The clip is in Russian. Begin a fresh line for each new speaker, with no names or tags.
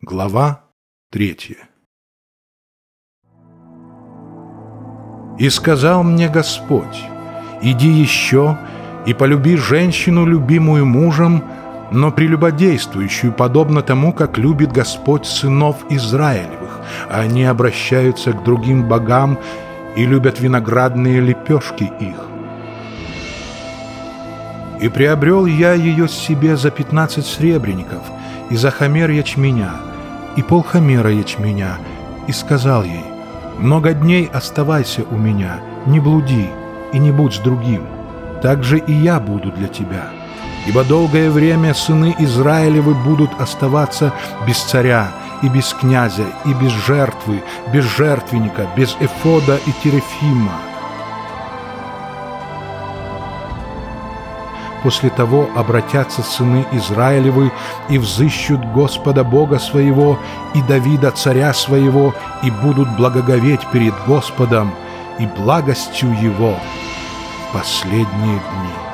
Глава третья «И сказал мне Господь, иди еще и полюби женщину, любимую мужем, но прелюбодействующую, подобно тому, как любит Господь сынов Израилевых, они обращаются к другим богам и любят виноградные лепешки их. И приобрел я ее себе за пятнадцать сребреников и за хамер ячменя, и полхомера ячменя, и сказал ей, «Много дней оставайся у меня, не блуди и не будь с другим, так же и я буду для тебя». Ибо долгое время сыны Израилевы будут оставаться без царя, и без князя, и без жертвы, без жертвенника, без эфода и терефима. После того обратятся сыны Израилевы и взыщут Господа Бога своего и Давида царя своего и будут благоговеть перед Господом и благостью Его в последние дни.